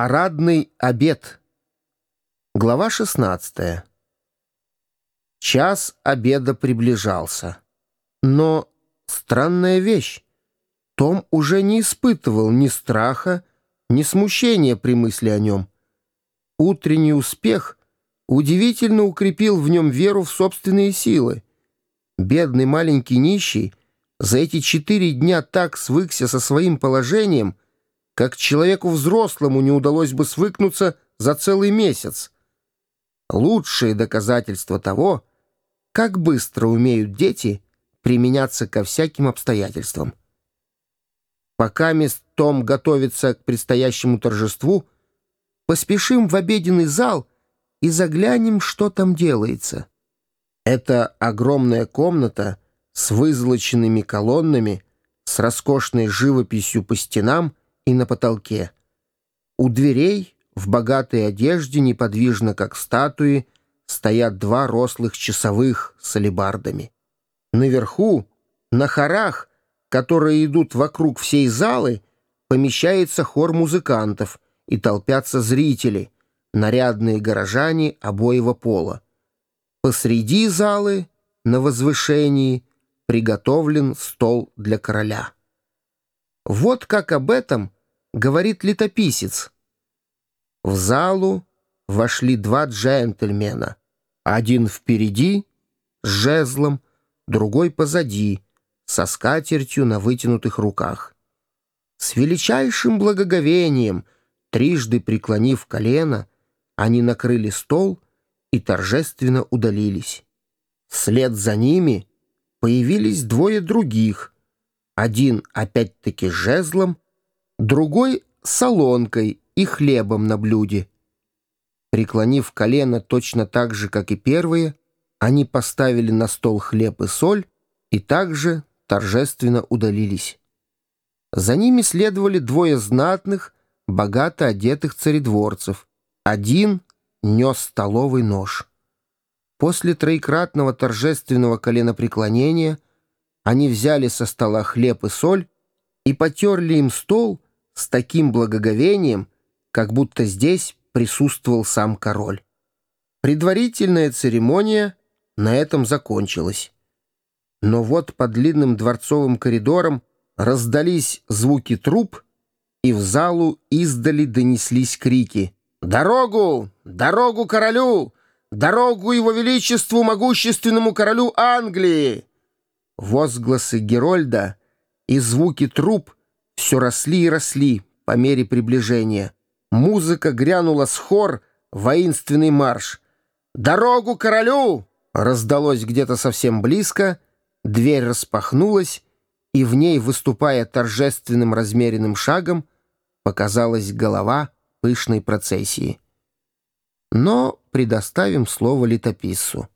Парадный обед. Глава 16. Час обеда приближался. Но странная вещь. Том уже не испытывал ни страха, ни смущения при мысли о нем. Утренний успех удивительно укрепил в нем веру в собственные силы. Бедный маленький нищий за эти четыре дня так свыкся со своим положением, как человеку взрослому не удалось бы свыкнуться за целый месяц. Лучшее доказательство того, как быстро умеют дети применяться ко всяким обстоятельствам. Пока мест Том готовится к предстоящему торжеству, поспешим в обеденный зал и заглянем, что там делается. Это огромная комната с вызолоченными колоннами, с роскошной живописью по стенам и на потолке. У дверей в богатой одежде, неподвижно как статуи, стоят два рослых часовых с алебардами. Наверху, на хорах, которые идут вокруг всей залы, помещается хор музыкантов и толпятся зрители, нарядные горожане обоего пола. Посреди залы, на возвышении, приготовлен стол для короля. Вот как об этом говорит летописец. В залу вошли два джентльмена. Один впереди, с жезлом, другой позади — со скатертью на вытянутых руках. С величайшим благоговением, трижды преклонив колено, они накрыли стол и торжественно удалились. Вслед за ними появились двое других, один опять-таки жезлом, другой — солонкой и хлебом на блюде. Преклонив колено точно так же, как и первые, они поставили на стол хлеб и соль и также торжественно удалились. За ними следовали двое знатных, богато одетых царедворцев. Один нес столовый нож. После троекратного торжественного коленопреклонения они взяли со стола хлеб и соль и потерли им стол с таким благоговением, как будто здесь присутствовал сам король. Предварительная церемония на этом закончилась. Но вот по длинным дворцовым коридорам раздались звуки труп, и в залу издали донеслись крики «Дорогу! Дорогу королю! Дорогу его величеству, могущественному королю Англии!» Возгласы Герольда и звуки труп все росли и росли по мере приближения. Музыка грянула с хор, воинственный марш. «Дорогу королю!» раздалось где-то совсем близко — Дверь распахнулась, и в ней, выступая торжественным размеренным шагом, показалась голова пышной процессии. Но предоставим слово летописцу.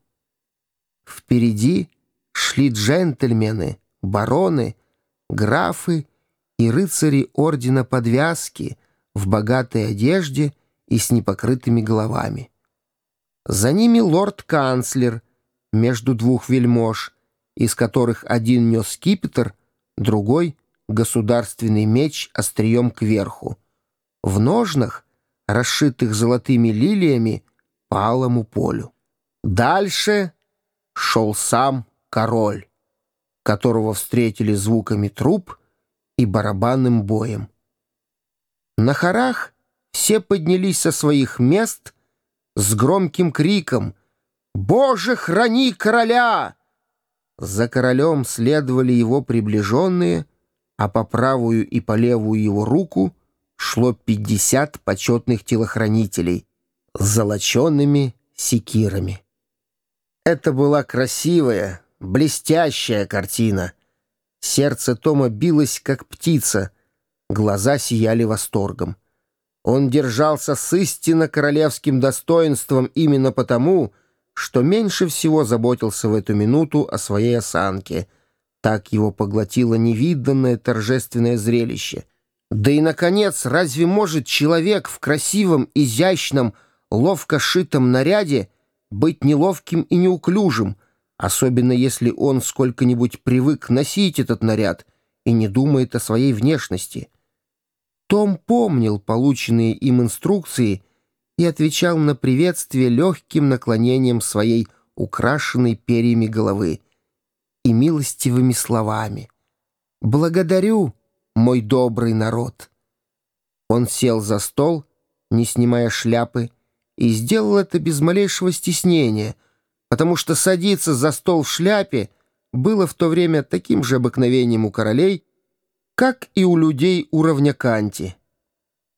Впереди шли джентльмены, бароны, графы и рыцари ордена подвязки в богатой одежде и с непокрытыми головами. За ними лорд-канцлер между двух вельмож — из которых один нес скипетр, другой — государственный меч острием кверху. В ножнах, расшитых золотыми лилиями, по алому полю. Дальше шел сам король, которого встретили звуками труб и барабанным боем. На хорах все поднялись со своих мест с громким криком «Боже, храни короля!» За королем следовали его приближенные, а по правую и по левую его руку шло пятьдесят почетных телохранителей с золоченными секирами. Это была красивая, блестящая картина. Сердце Тома билось, как птица, глаза сияли восторгом. Он держался с истинно королевским достоинством именно потому, что меньше всего заботился в эту минуту о своей осанке. Так его поглотило невиданное торжественное зрелище. Да и, наконец, разве может человек в красивом, изящном, ловко шитом наряде быть неловким и неуклюжим, особенно если он сколько-нибудь привык носить этот наряд и не думает о своей внешности? Том помнил полученные им инструкции и отвечал на приветствие легким наклонением своей украшенной перьями головы и милостивыми словами. «Благодарю, мой добрый народ!» Он сел за стол, не снимая шляпы, и сделал это без малейшего стеснения, потому что садиться за стол в шляпе было в то время таким же обыкновением у королей, как и у людей уровня Канти.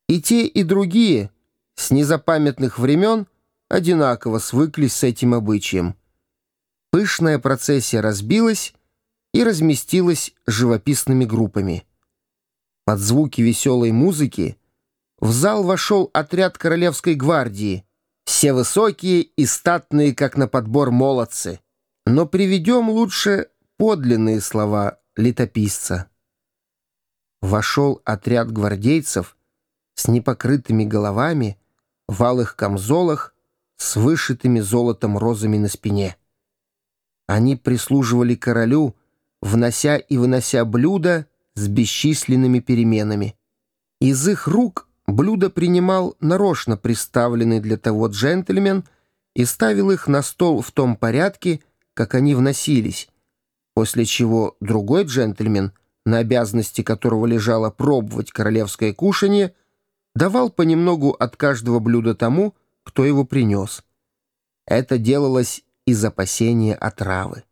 И те, и другие с незапамятных времен одинаково свыклись с этим обычаем. Пышная процессия разбилась и разместилась живописными группами. Под звуки веселой музыки в зал вошел отряд Королевской гвардии, все высокие и статные, как на подбор молодцы. Но приведем лучше подлинные слова летописца. Вошел отряд гвардейцев с непокрытыми головами, в алых камзолах, с вышитыми золотом розами на спине. Они прислуживали королю, внося и вынося блюда с бесчисленными переменами. Из их рук блюдо принимал нарочно приставленный для того джентльмен и ставил их на стол в том порядке, как они вносились, после чего другой джентльмен, на обязанности которого лежало пробовать королевское кушанье, давал понемногу от каждого блюда тому, кто его принес. Это делалось из опасения отравы.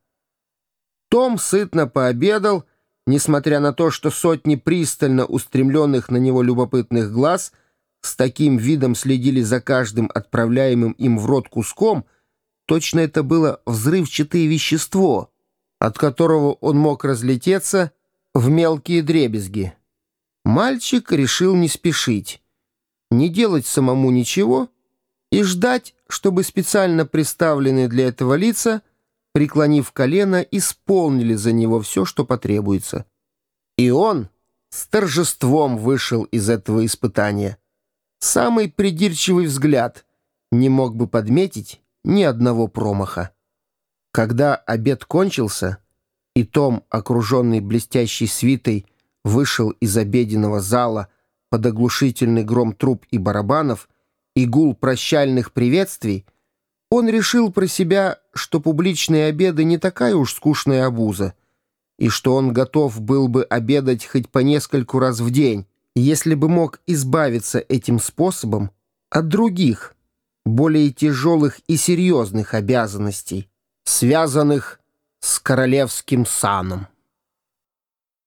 Том сытно пообедал, несмотря на то, что сотни пристально устремленных на него любопытных глаз с таким видом следили за каждым отправляемым им в рот куском, точно это было взрывчатое вещество, от которого он мог разлететься в мелкие дребезги. Мальчик решил не спешить, не делать самому ничего и ждать, чтобы специально представленные для этого лица — преклонив колено, исполнили за него все, что потребуется. И он с торжеством вышел из этого испытания. Самый придирчивый взгляд не мог бы подметить ни одного промаха. Когда обед кончился, и Том, окруженный блестящей свитой, вышел из обеденного зала под оглушительный гром труб и барабанов и гул прощальных приветствий, он решил про себя, что публичные обеды не такая уж скучная обуза, и что он готов был бы обедать хоть по нескольку раз в день, если бы мог избавиться этим способом от других, более тяжелых и серьезных обязанностей, связанных с королевским саном.